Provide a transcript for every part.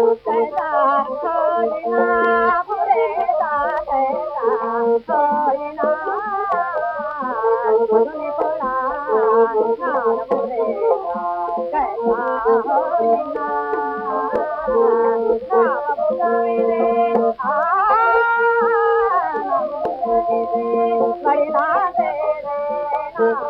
कला गोरे गाना भाऊ कया भेण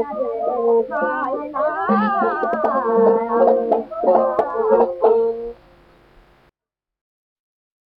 اوه هاي